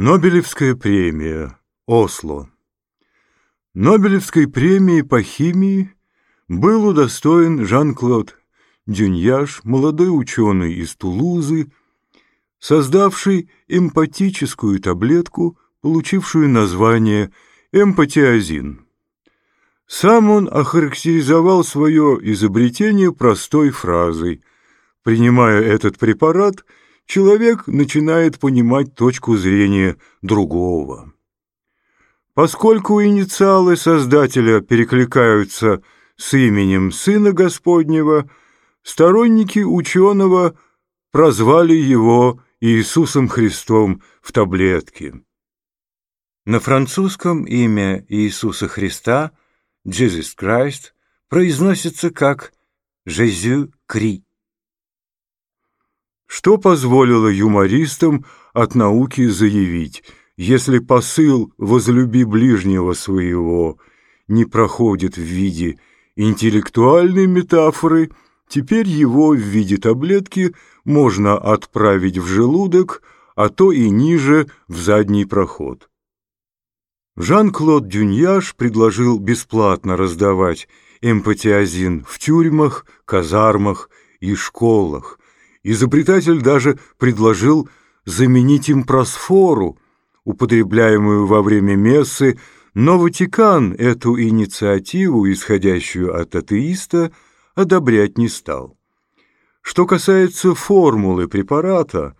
Нобелевская премия. Осло. Нобелевской премии по химии был удостоен Жан-Клод Дюньяш, молодой ученый из Тулузы, создавший эмпатическую таблетку, получившую название эмпатиазин. Сам он охарактеризовал свое изобретение простой фразой «Принимая этот препарат, человек начинает понимать точку зрения другого». Поскольку инициалы Создателя перекликаются с именем Сына Господнего, сторонники ученого прозвали его Иисусом Христом в таблетке. На французском имя Иисуса Христа, Jesus Christ, произносится как «Jésus Кри». Что позволило юмористам от науки заявить – если посыл «возлюби ближнего своего» не проходит в виде интеллектуальной метафоры, теперь его в виде таблетки можно отправить в желудок, а то и ниже в задний проход. Жан-Клод Дюньяш предложил бесплатно раздавать эмпатиазин в тюрьмах, казармах и школах. Изобретатель даже предложил заменить им просфору, употребляемую во время мессы, но Ватикан эту инициативу, исходящую от атеиста, одобрять не стал. Что касается формулы препарата,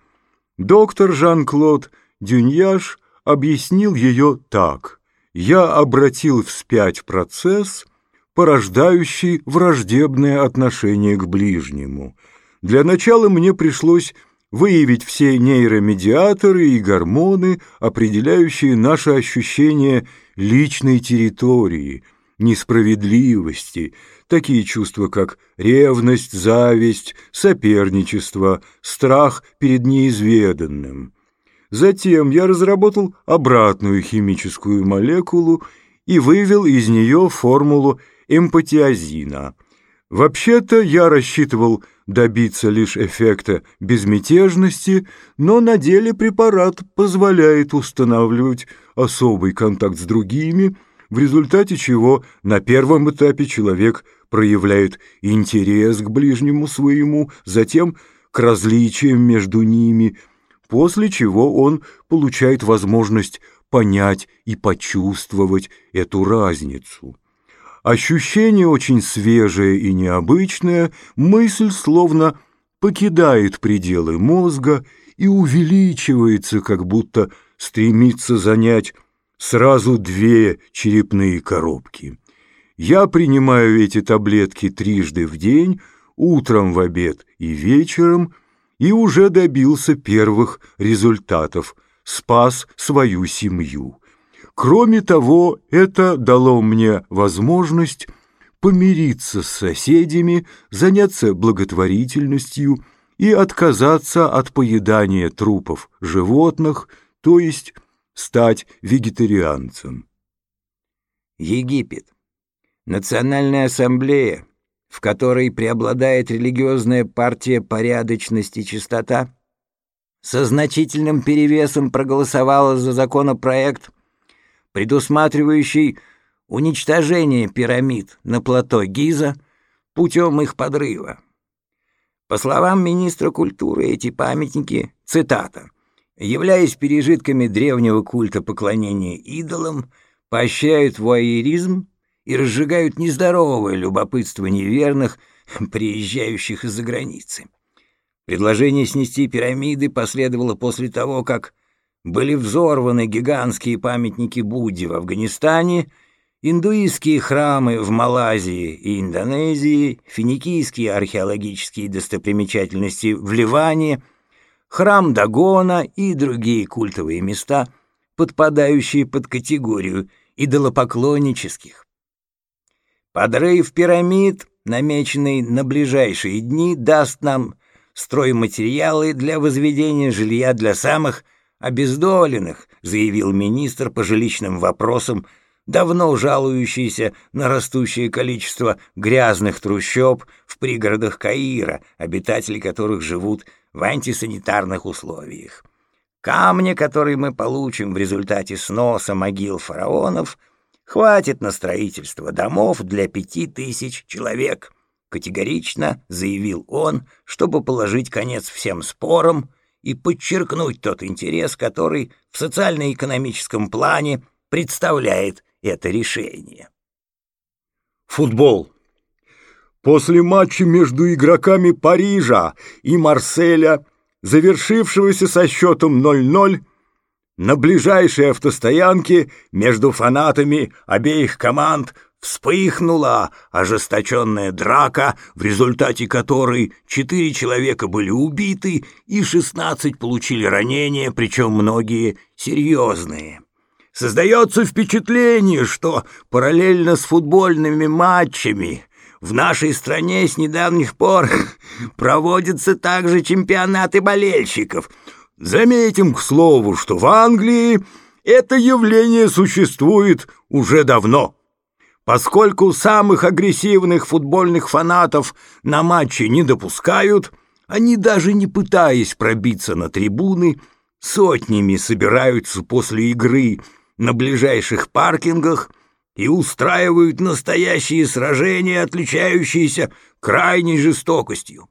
доктор Жан-Клод Дюньяш объяснил ее так. «Я обратил вспять процесс, порождающий враждебное отношение к ближнему. Для начала мне пришлось выявить все нейромедиаторы и гормоны, определяющие наше ощущение личной территории, несправедливости, такие чувства, как ревность, зависть, соперничество, страх перед неизведанным. Затем я разработал обратную химическую молекулу и вывел из нее формулу эмпатиазина. Вообще-то я рассчитывал добиться лишь эффекта безмятежности, но на деле препарат позволяет устанавливать особый контакт с другими, в результате чего на первом этапе человек проявляет интерес к ближнему своему, затем к различиям между ними, после чего он получает возможность понять и почувствовать эту разницу. Ощущение очень свежее и необычное, мысль словно покидает пределы мозга и увеличивается, как будто стремится занять сразу две черепные коробки. Я принимаю эти таблетки трижды в день, утром, в обед и вечером, и уже добился первых результатов, спас свою семью. Кроме того, это дало мне возможность помириться с соседями, заняться благотворительностью и отказаться от поедания трупов животных, то есть стать вегетарианцем. Египет. Национальная ассамблея, в которой преобладает религиозная партия порядочность и чистота, со значительным перевесом проголосовала за законопроект предусматривающий уничтожение пирамид на плато Гиза путем их подрыва. По словам министра культуры, эти памятники, цитата, являясь пережитками древнего культа поклонения идолам, поощряют вуайеризм и разжигают нездоровое любопытство неверных, приезжающих из-за границы. Предложение снести пирамиды последовало после того, как были взорваны гигантские памятники Будде в Афганистане, индуистские храмы в Малайзии и Индонезии, финикийские археологические достопримечательности в Ливане, храм Дагона и другие культовые места, подпадающие под категорию идолопоклоннических. Подрыв пирамид, намеченный на ближайшие дни, даст нам стройматериалы для возведения жилья для самых – обездоленных», — заявил министр по жилищным вопросам, давно жалующийся на растущее количество грязных трущоб в пригородах Каира, обитатели которых живут в антисанитарных условиях. Камня, который мы получим в результате сноса могил фараонов, хватит на строительство домов для пяти тысяч человек, категорично заявил он, чтобы положить конец всем спорам и подчеркнуть тот интерес, который в социально-экономическом плане представляет это решение. Футбол. После матча между игроками Парижа и Марселя, завершившегося со счетом 0-0, на ближайшей автостоянке между фанатами обеих команд вспыхнула ожесточенная драка, в результате которой четыре человека были убиты и шестнадцать получили ранения, причем многие серьезные. Создается впечатление, что параллельно с футбольными матчами в нашей стране с недавних пор проводятся также чемпионаты болельщиков. Заметим, к слову, что в Англии это явление существует уже давно. Поскольку самых агрессивных футбольных фанатов на матче не допускают, они даже не пытаясь пробиться на трибуны, сотнями собираются после игры на ближайших паркингах и устраивают настоящие сражения, отличающиеся крайней жестокостью.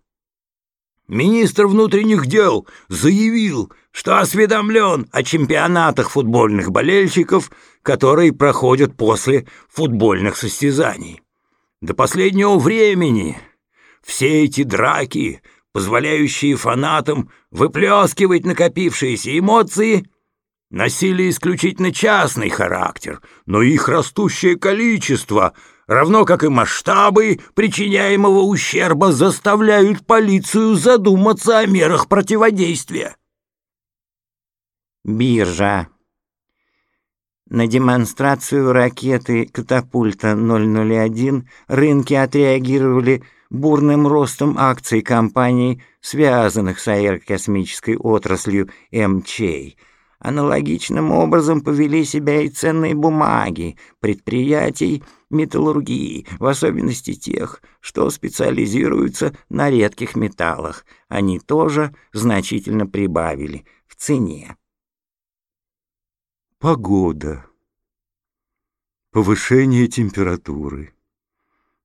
Министр внутренних дел заявил, что осведомлен о чемпионатах футбольных болельщиков, которые проходят после футбольных состязаний. До последнего времени все эти драки, позволяющие фанатам выплескивать накопившиеся эмоции, носили исключительно частный характер, но их растущее количество, равно как и масштабы причиняемого ущерба, заставляют полицию задуматься о мерах противодействия. Биржа. На демонстрацию ракеты «Катапульта 001» рынки отреагировали бурным ростом акций компаний, связанных с аэрокосмической отраслью МЧ, Аналогичным образом повели себя и ценные бумаги предприятий металлургии, в особенности тех, что специализируются на редких металлах. Они тоже значительно прибавили в цене. Погода. Повышение температуры.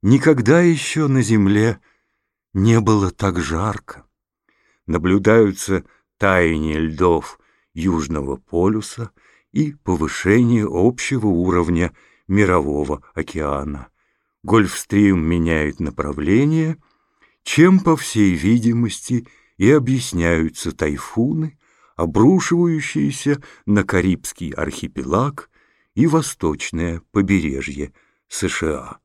Никогда еще на Земле не было так жарко. Наблюдаются таяние льдов Южного полюса и повышение общего уровня Мирового океана. Гольфстрим меняет направление, чем, по всей видимости, и объясняются тайфуны, обрушивающиеся на Карибский архипелаг и восточное побережье США.